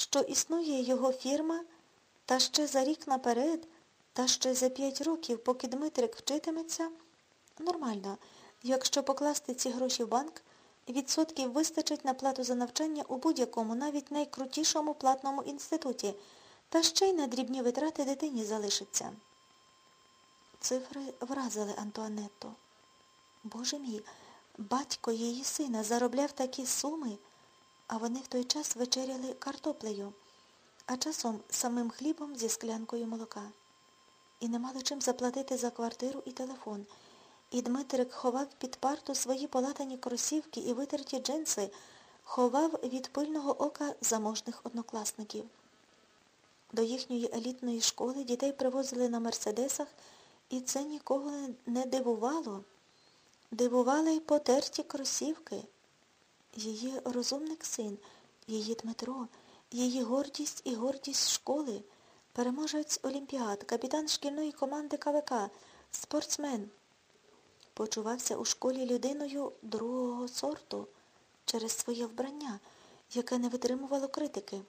що існує його фірма, та ще за рік наперед, та ще за п'ять років, поки Дмитрик вчитиметься, нормально, якщо покласти ці гроші в банк, відсотків вистачить на плату за навчання у будь-якому, навіть найкрутішому платному інституті, та ще й на дрібні витрати дитині залишиться. Цифри вразили Антуанетту. Боже мій, батько її сина заробляв такі суми, а вони в той час вечеряли картоплею, а часом самим хлібом зі склянкою молока. І не мали чим заплатити за квартиру і телефон. І Дмитрик ховав під парту свої полатані кросівки і витерті джинси, ховав від пильного ока заможних однокласників. До їхньої елітної школи дітей привозили на мерседесах, і це нікого не дивувало. Дивували й потерті кросівки. Її розумник син, її Дмитро, її гордість і гордість школи, переможець Олімпіад, капітан шкільної команди КВК, спортсмен. Почувався у школі людиною другого сорту через своє вбрання, яке не витримувало критики.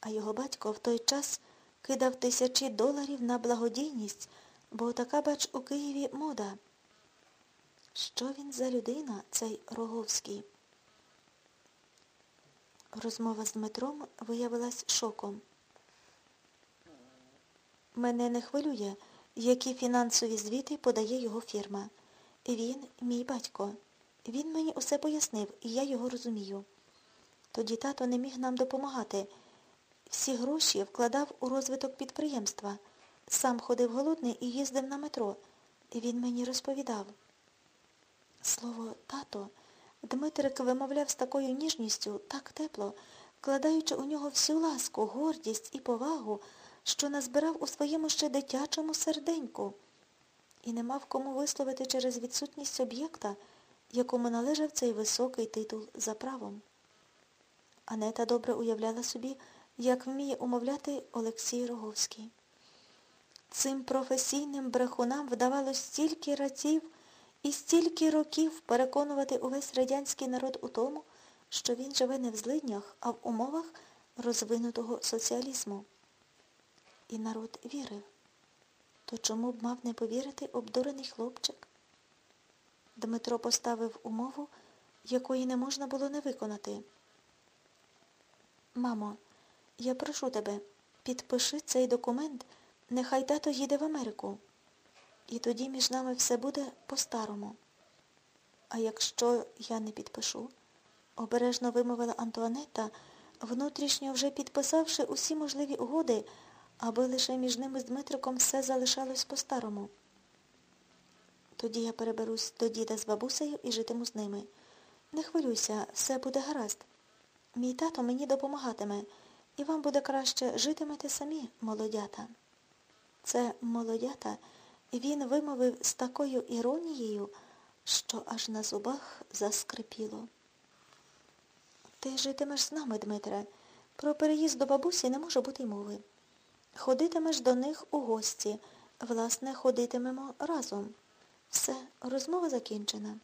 А його батько в той час кидав тисячі доларів на благодійність, бо така, бач, у Києві мода. Що він за людина, цей Роговський? Розмова з Дмитром виявилась шоком. Мене не хвилює, які фінансові звіти подає його фірма. Він мій батько. Він мені усе пояснив, і я його розумію. Тоді тато не міг нам допомагати. Всі гроші вкладав у розвиток підприємства. Сам ходив голодний і їздив на метро. Він мені розповідав. Слово тато Дмитрик вимовляв з такою ніжністю, так тепло, вкладаючи у нього всю ласку, гордість і повагу, що назбирав у своєму ще дитячому серденьку і не мав кому висловити через відсутність об'єкта, якому належав цей високий титул за правом. Анета добре уявляла собі, як вміє умовляти Олексій Роговський. Цим професійним брехунам вдавалось стільки разів і стільки років переконувати увесь радянський народ у тому, що він живе не в злиднях, а в умовах розвинутого соціалізму. І народ вірив. То чому б мав не повірити обдурений хлопчик? Дмитро поставив умову, якої не можна було не виконати. Мамо, я прошу тебе, підпиши цей документ, нехай тато їде в Америку. І тоді між нами все буде по-старому. А якщо я не підпишу, обережно вимовила Антуанетта, внутрішньо вже підписавши усі можливі угоди, аби лише між ними з Дмитриком все залишалось по-старому. Тоді я переберусь до діда з бабусею і житиму з ними. Не хвилюйся, все буде гаразд. Мій тато мені допомагатиме, і вам буде краще житимете самі, молодята. Це молодята він вимовив з такою іронією, що аж на зубах заскрипіло. Ти житимеш з нами, Дмитре. Про переїзд до бабусі не може бути й мови. Ходитимеш до них у гості. Власне, ходитимемо разом. Все, розмова закінчена.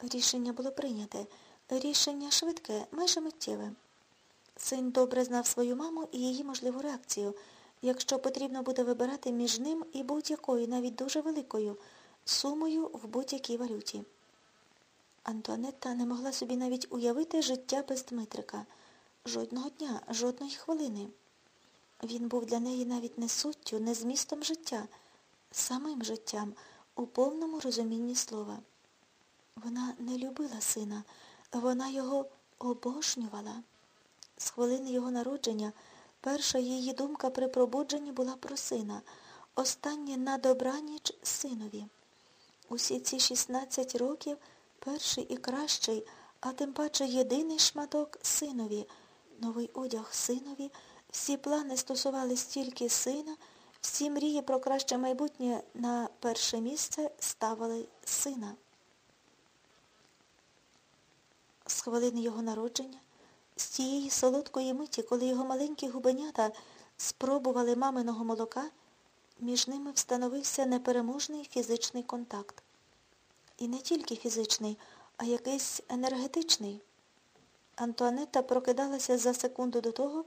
Рішення було прийняте. Рішення швидке, майже миттєве. Син добре знав свою маму і її можливу реакцію, якщо потрібно буде вибирати між ним і будь-якою, навіть дуже великою, сумою в будь-якій валюті. Антуанетта не могла собі навіть уявити життя без Дмитрика. Жодного дня, жодної хвилини. Він був для неї навіть не суттю, не змістом життя, самим життям, у повному розумінні слова. Вона не любила сина, вона його обожнювала. З хвилини його народження перша її думка при пробудженні була про сина, останнє на добраніч синові. Усі ці 16 років перший і кращий, а тим паче єдиний шматок синові, новий одяг синові, всі плани стосувались тільки сина, всі мрії про краще майбутнє на перше місце ставили сина. З хвилини його народження, з тієї солодкої миті, коли його маленькі губенята спробували маминого молока, між ними встановився непереможний фізичний контакт. І не тільки фізичний, а якийсь енергетичний. Антуанетта прокидалася за секунду до того,